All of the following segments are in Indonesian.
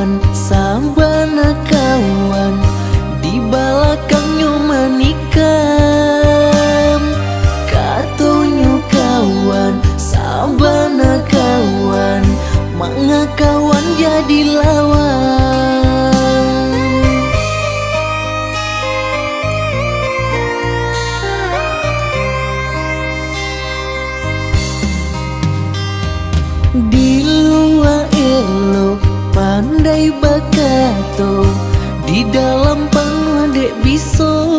kawan sabana kawan di balakangnya manikam katonyo kawan sabana kawan manga kawan jadilah pandai bakato di dalam dek biso.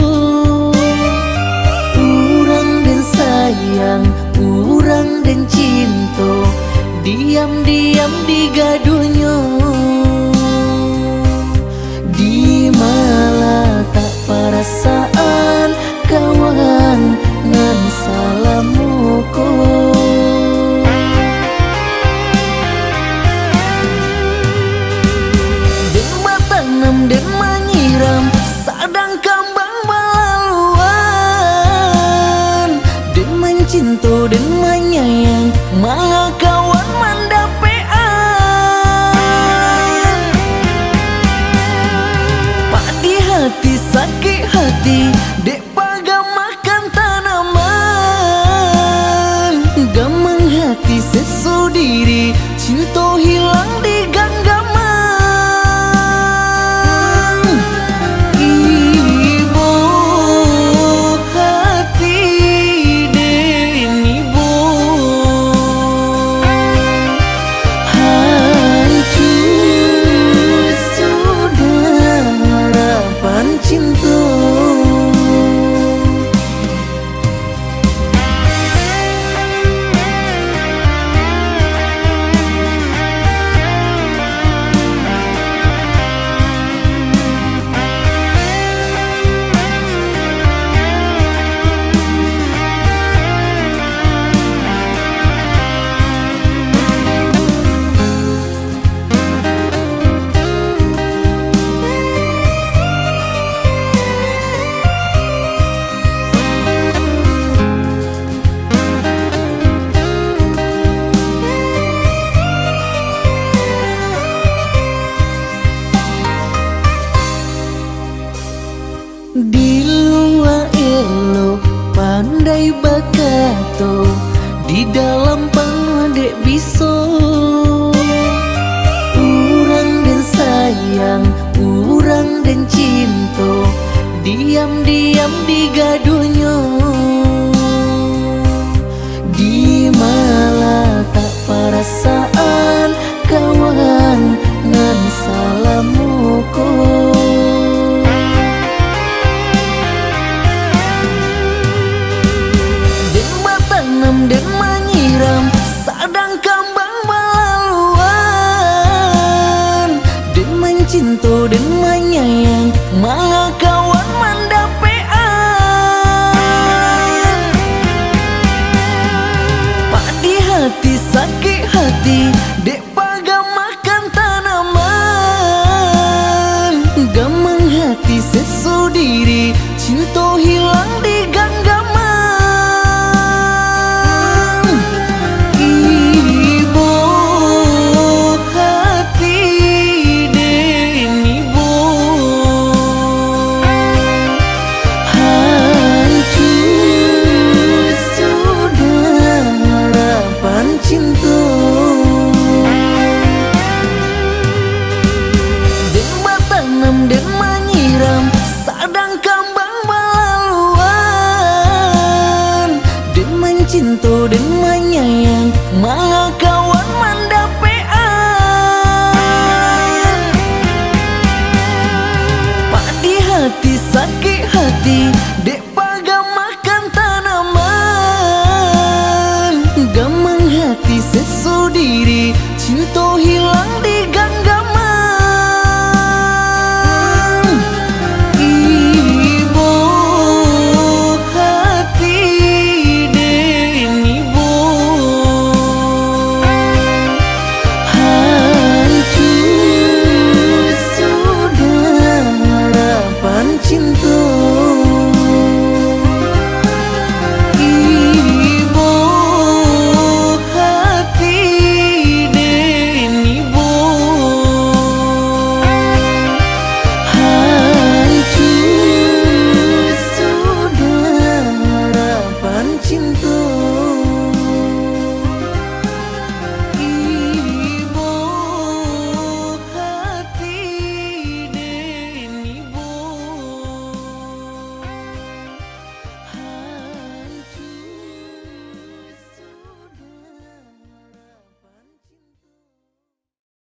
Urang dan sayang, urang dan cinta Diam-diam di gaduhnya. Di malah tak perasaan kawan diri Cinta hilang Di luar elo pandai bakato Di dalam dek biso. Urang dan sayang, urang dan cinta Diam-diam di đến mấy ngày em mang ở câu